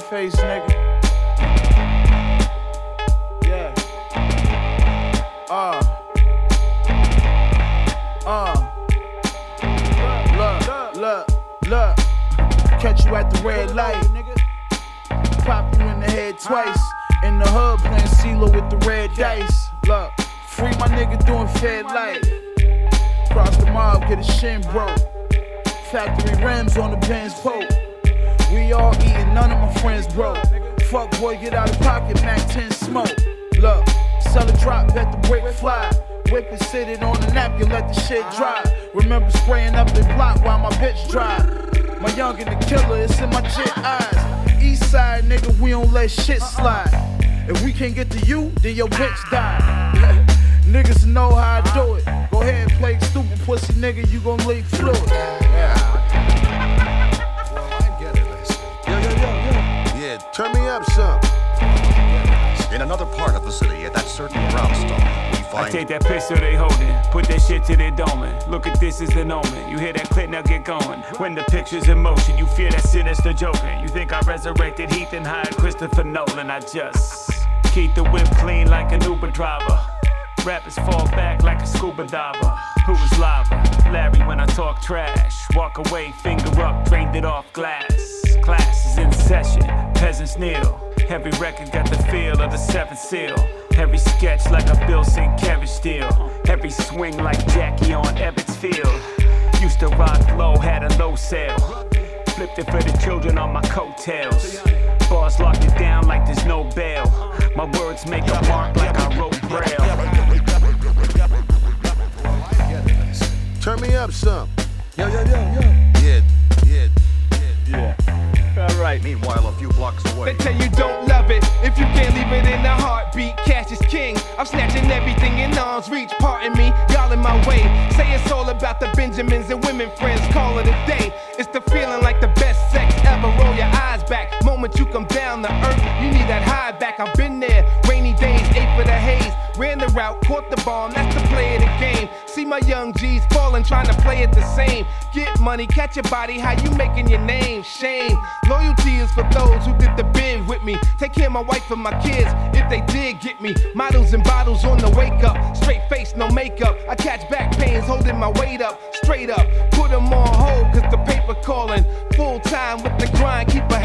face, nigga. Whip it, sit it on the napkin, let the shit dry. Remember spraying up the block while my bitch dry. My youngin' the killer, it's in my jit eyes. East side, nigga, we don't let shit slide. If we can't get to you, then your bitch die. Niggas know how I do it. Go ahead and play stupid pussy nigga, you gon' leak fluid. Yeah, turn me up some. In another part of the city, at that certain brownstone, we find. I take that pistol they holding, put that shit to their dome. Look at this as the omen. You hear that clip, now get going. When the picture's in motion, you fear that sinister joking. You think I resurrected Heath and hired Christopher Nolan. I just keep the whip clean like an Uber driver. Rappers fall back like a scuba diver. Who is lava? Larry when I talk trash. Walk away, finger up, drained it off glass. Class is in session, peasants kneel. Every record got the feel of the seventh seal. Every sketch like a Bill Sienkiewicz steal. Every swing like Jackie on Ebbets Field. Used to rock low, had a low sale. Flipped it for the children on my coattails. Bars locked it down like there's no bail. My words make a mark like I wrote braille. Turn me up some. Yo, yo, yo, yo. Yeah, yeah, Yeah. All right. Meanwhile, a few blocks away. They tell you don't love it if you can't leave it in a heartbeat. Cash is king. I'm snatching everything in arm's reach. Pardon me, y'all in my way. Say it's all about the Benjamins and women friends. Call it a day. It's the feeling like the best sex ever. Roll your eyes back. Moment you come down to earth, you need that high back. I've been there. Rainy days, ate for the haze. Ran the route, caught the ball, that's the play of the game. See my young G's falling, trying to play it the same. Get money, catch your body, how you making your name? Shame. Loyalty is for those who did the bid with me. Take care of my wife and my kids if they did get me. Models and bottles on the wake up. Straight face, no makeup. I catch back pains, holding my weight up. Straight up. Put them on hold, cause the paper calling. Full time with the grind, keep a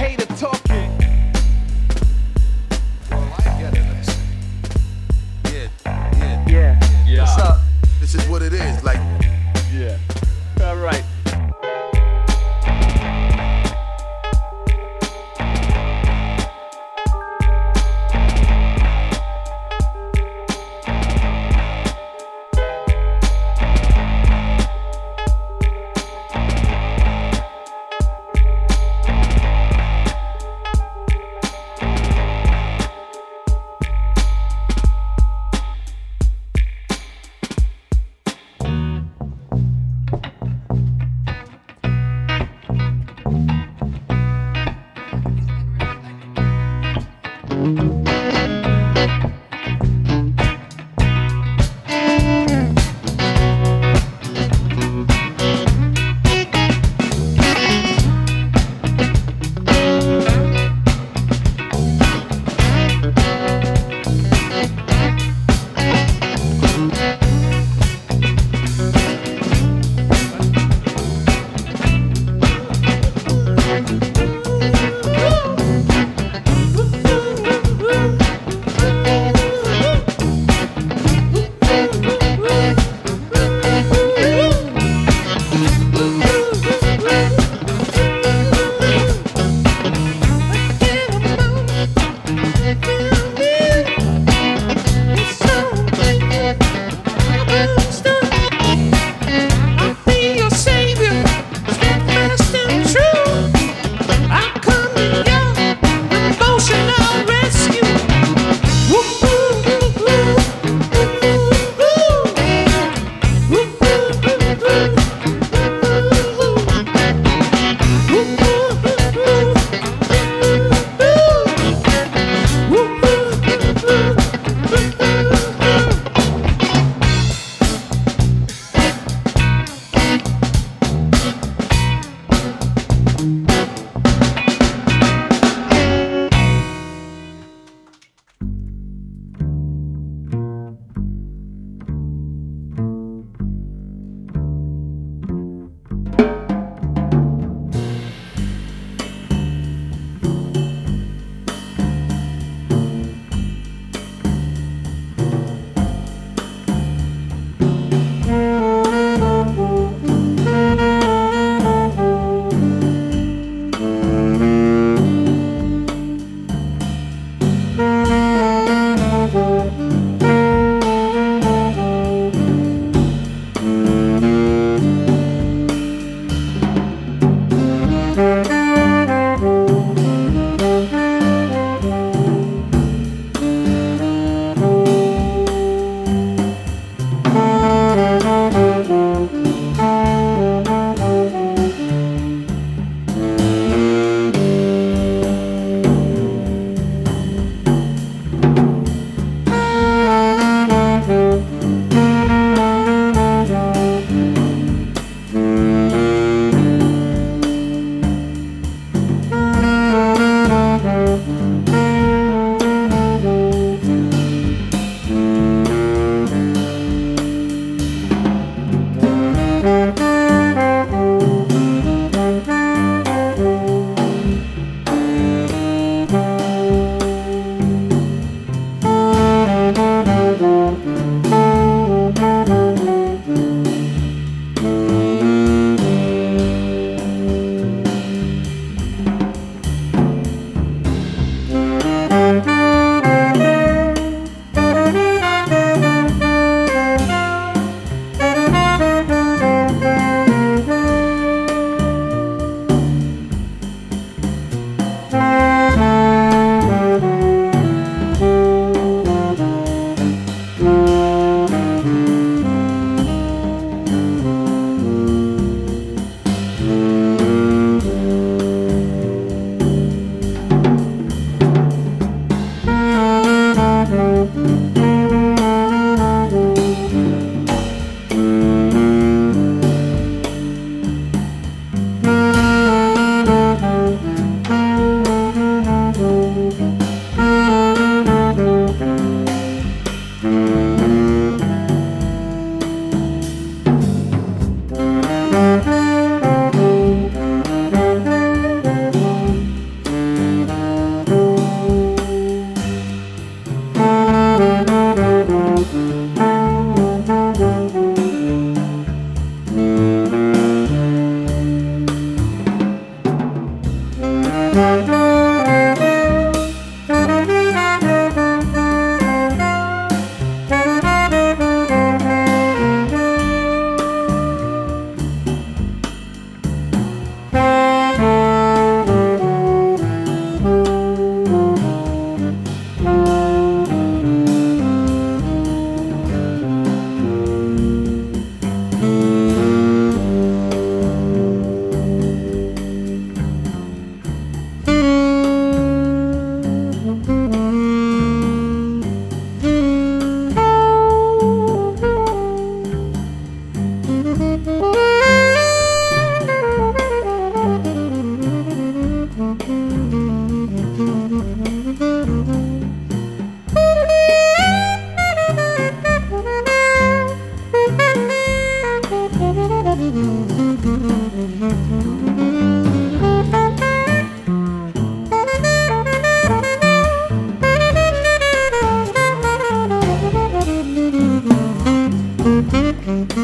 Thank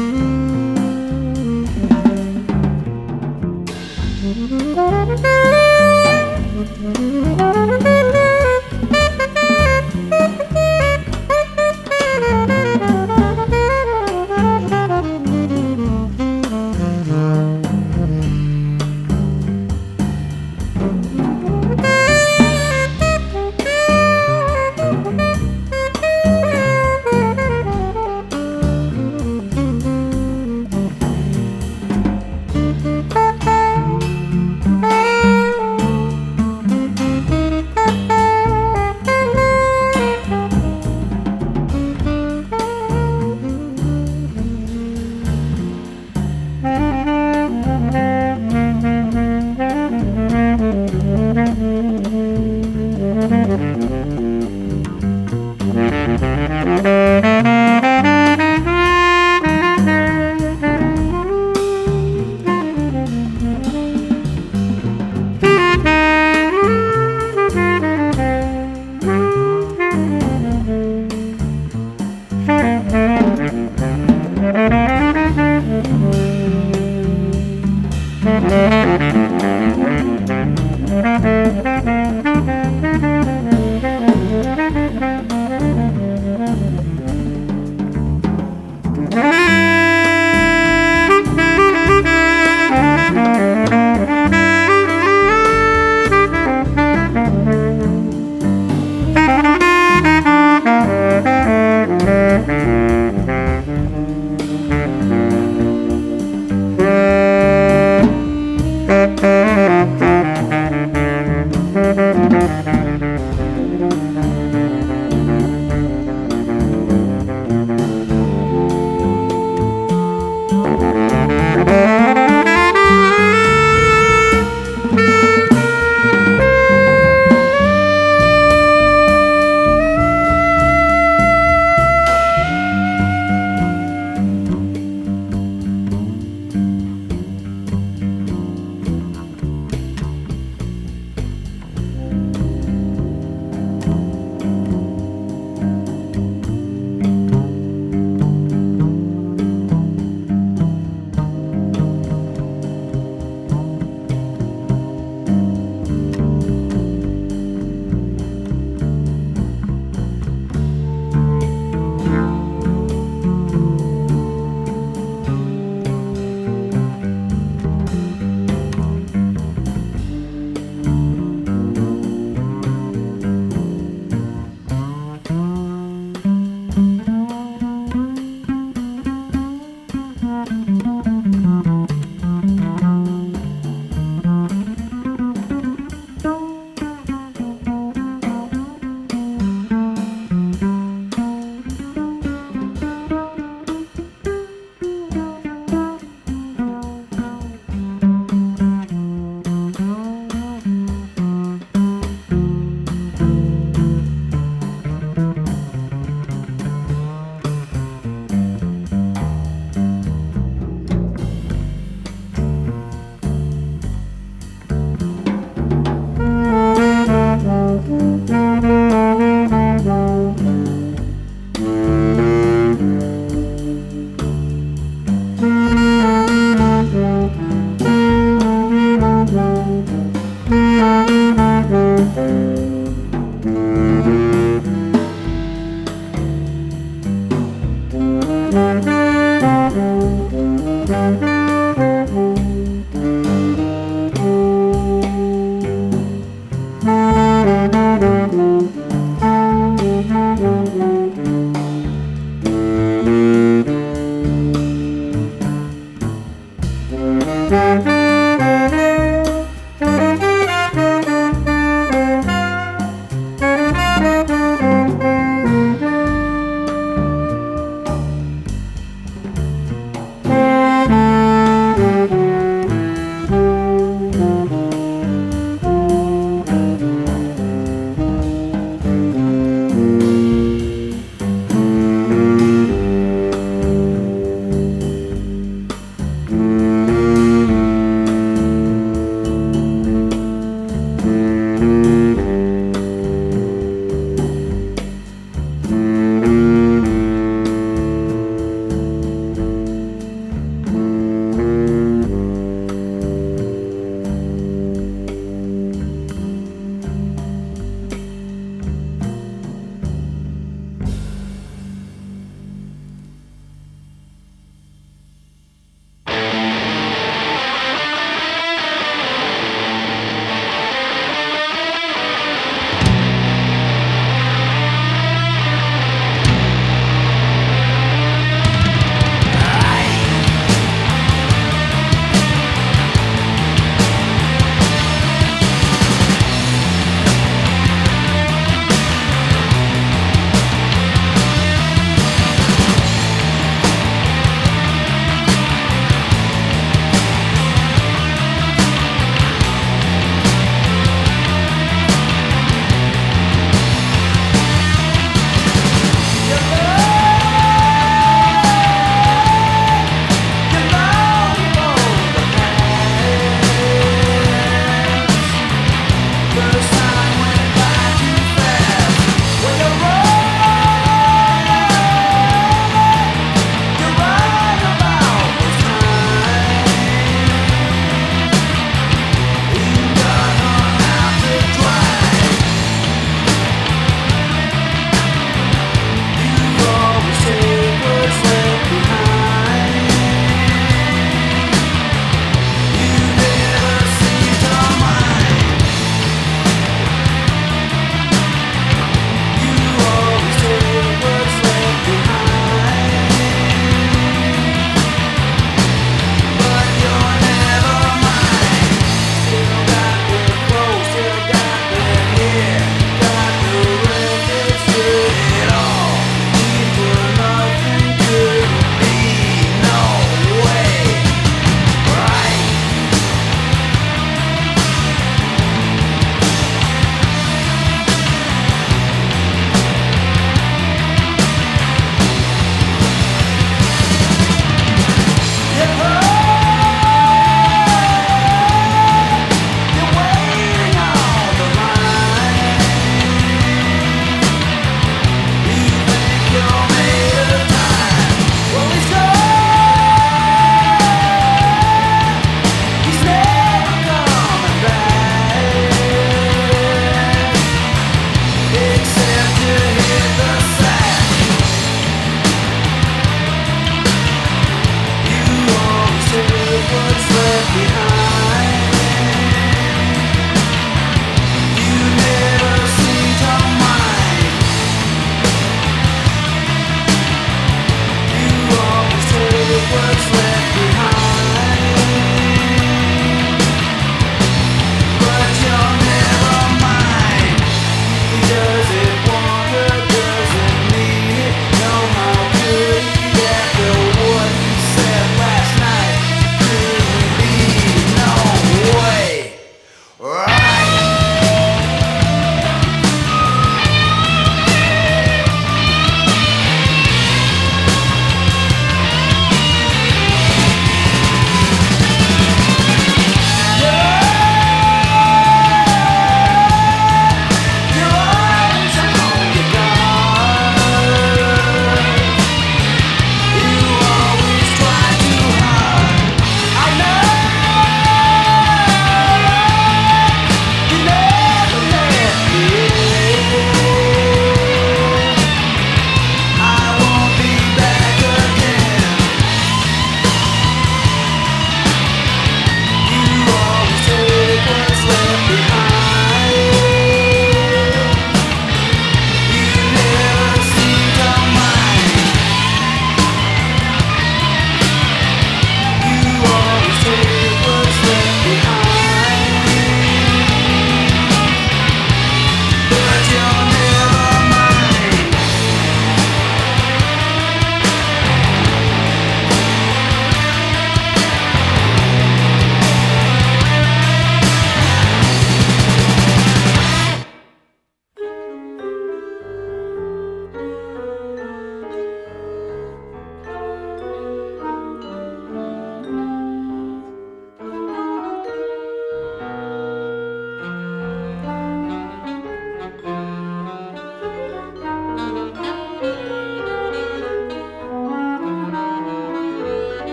you.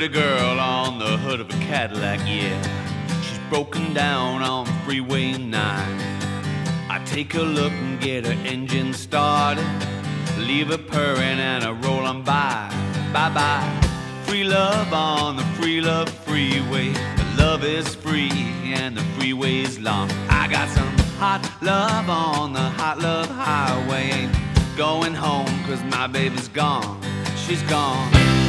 Pretty girl on the hood of a Cadillac, yeah. She's broken down on Freeway 9. I take a look and get her engine started. Leave her purring and I roll on by. Bye bye. Free love on the free love freeway. The love is free and the freeway's long. I got some hot love on the hot love highway. Ain't going home cause my baby's gone. She's gone.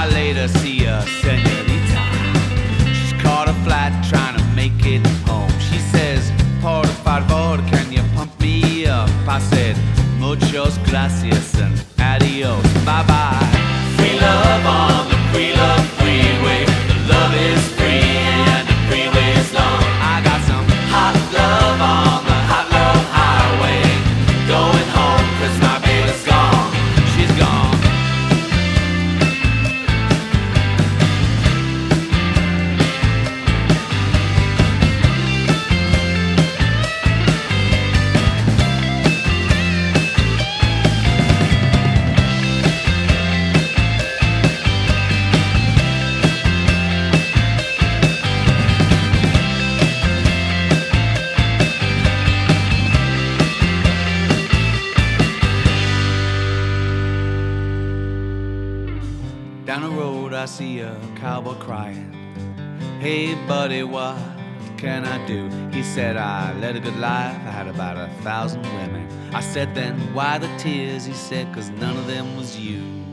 While later, see a senorita. She's caught a flight trying to make it home. She says, Por favor, can you pump me up? I said, Muchos gracias and adios. Bye bye. Why the tears? He said, cause none of them was you.